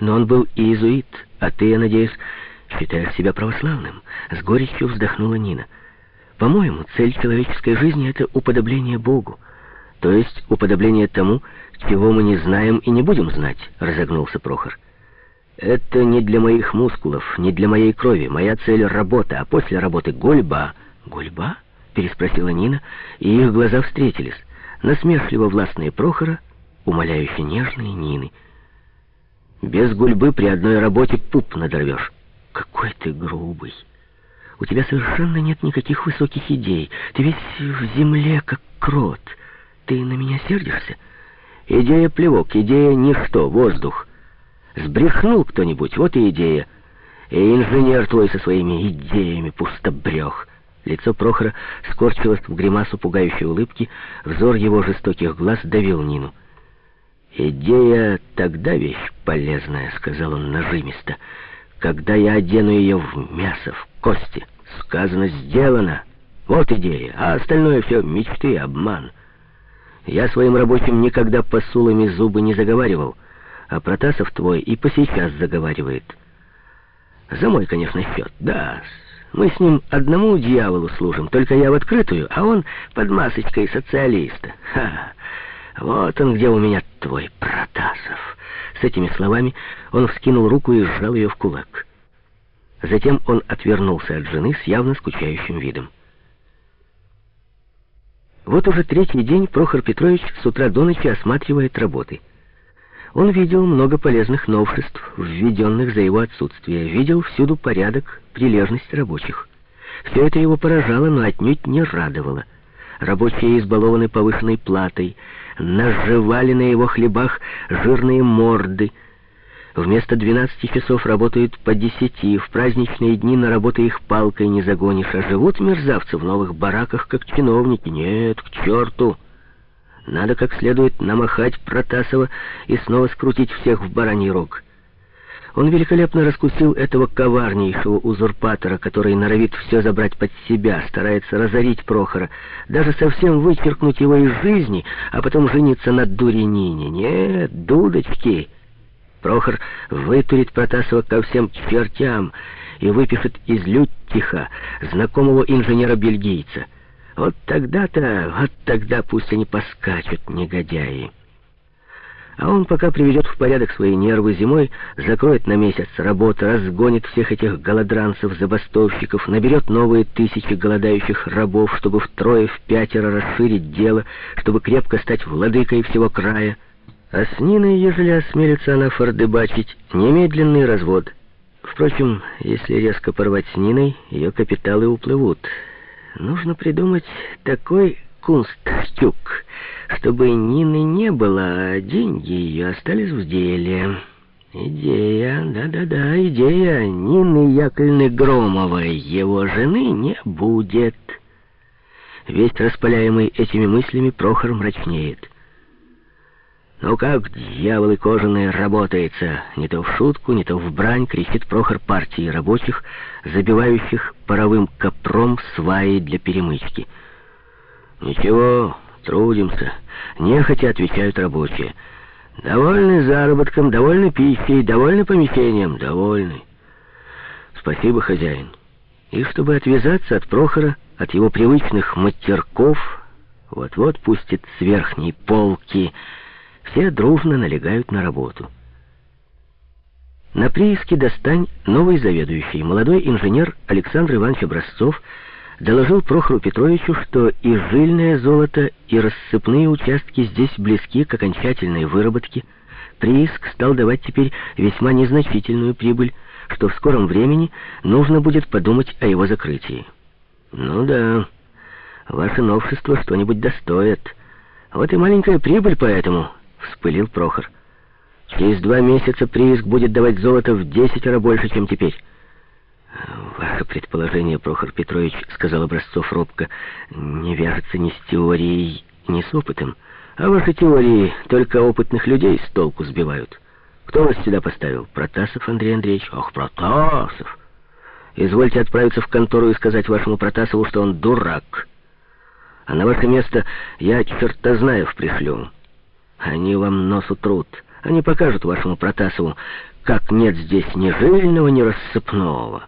но он был иезуит, а ты, я надеюсь, считаешь себя православным. С горечью вздохнула Нина. По-моему, цель человеческой жизни — это уподобление Богу. То есть уподобление тому, чего мы не знаем и не будем знать, разогнулся Прохор. Это не для моих мускулов, не для моей крови. Моя цель — работа, а после работы — гульба. Гульба? Переспросила Нина, и их глаза встретились. Насмешливо властные Прохора, умоляюще нежные Нины. Без гульбы при одной работе пуп надорвешь. Какой ты грубый. У тебя совершенно нет никаких высоких идей. Ты весь в земле, как крот. Ты на меня сердишься? Идея плевок, идея ничто, воздух. Сбрехнул кто-нибудь, вот и идея. И инженер твой со своими идеями пустобрех. Лицо Прохора скорчилось в гримасу пугающей улыбки, взор его жестоких глаз давил Нину. «Идея тогда вещь полезная», — сказал он нажимисто, «когда я одену ее в мясо, в кости. Сказано, сделано. Вот идея, а остальное все мечты, обман. Я своим рабочим никогда посулами зубы не заговаривал» а Протасов твой и по сейчас заговаривает. За мой, конечно, счет, да. Мы с ним одному дьяволу служим, только я в открытую, а он под масочкой социалиста. Ха! Вот он где у меня твой Протасов. С этими словами он вскинул руку и сжал ее в кулак. Затем он отвернулся от жены с явно скучающим видом. Вот уже третий день Прохор Петрович с утра до ночи осматривает работы. Он видел много полезных новшеств, введенных за его отсутствие, видел всюду порядок, прилежность рабочих. Все это его поражало, но отнюдь не радовало. Рабочие избалованы повышенной платой, наживали на его хлебах жирные морды. Вместо 12 часов работают по 10, в праздничные дни на работу их палкой не загонишь, а живут мерзавцы в новых бараках, как чиновники. Нет, к черту! Надо как следует намахать Протасова и снова скрутить всех в бараний рог. Он великолепно раскусил этого коварнейшего узурпатора, который норовит все забрать под себя, старается разорить Прохора, даже совсем вычеркнуть его из жизни, а потом жениться на дуре Нине. Нет, дудочки! Прохор вытурит Протасова ко всем чертям и выпишет из Лютtiха знакомого инженера-бельгийца — вот тогда-то, вот тогда пусть они поскачут, негодяи. А он пока приведет в порядок свои нервы зимой, закроет на месяц работу, разгонит всех этих голодранцев, забастовщиков, наберет новые тысячи голодающих рабов, чтобы втрое, в пятеро расширить дело, чтобы крепко стать владыкой всего края. А с Ниной, ежели осмелится она фордыбачить, немедленный развод. Впрочем, если резко порвать с Ниной, ее капиталы уплывут — Нужно придумать такой кунстштюк, чтобы Нины не было, а деньги ее остались в деле. Идея, да-да-да, идея Нины Яковлевны Громовой, его жены, не будет. Весь распаляемый этими мыслями Прохор мрачнеет. «Ну как, дьяволы кожаные, работается!» Не то в шутку, не то в брань кричит Прохор партии рабочих, забивающих паровым копром сваи для перемычки. «Ничего, трудимся», — нехотя отвечают рабочие. «Довольны заработком, довольны пищей, довольны помещением, довольны». «Спасибо, хозяин». И чтобы отвязаться от Прохора, от его привычных матерков, вот-вот пустит с верхней полки — все дружно налегают на работу. На прииске «Достань» новый заведующий, молодой инженер Александр Иванович Образцов, доложил Прохору Петровичу, что и жильное золото, и рассыпные участки здесь близки к окончательной выработке. Прииск стал давать теперь весьма незначительную прибыль, что в скором времени нужно будет подумать о его закрытии. «Ну да, ваше новшество что-нибудь достоит. Вот и маленькая прибыль поэтому», — вспылил Прохор. «Через два месяца прииск будет давать золото в десятеро больше, чем теперь». «Ваше предположение, Прохор Петрович, — сказал Образцов робко, — не вяжется ни с теорией, ни с опытом. А ваши теории только опытных людей с толку сбивают. Кто вас сюда поставил? Протасов Андрей Андреевич? Ох, Протасов! Извольте отправиться в контору и сказать вашему Протасову, что он дурак. А на ваше место я чертознаев пришлю». Они вам нос утрут, Они покажут вашему Протасову, как нет здесь ни жильного, ни рассыпного.